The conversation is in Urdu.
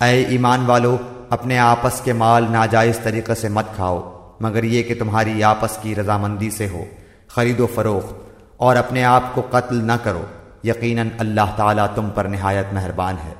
اے ایمان والو، اپنے آپس کے مال ناجائز طریقے سے مت کھاؤ، مگر یہ کہ تمہاری آپس کی رضامندی سے ہو۔ خرید و فروخت، اور اپنے آپ کو قتل نہ کرو۔ یقیناً اللہ تعالیٰ تم پر نہایت مہربان ہے۔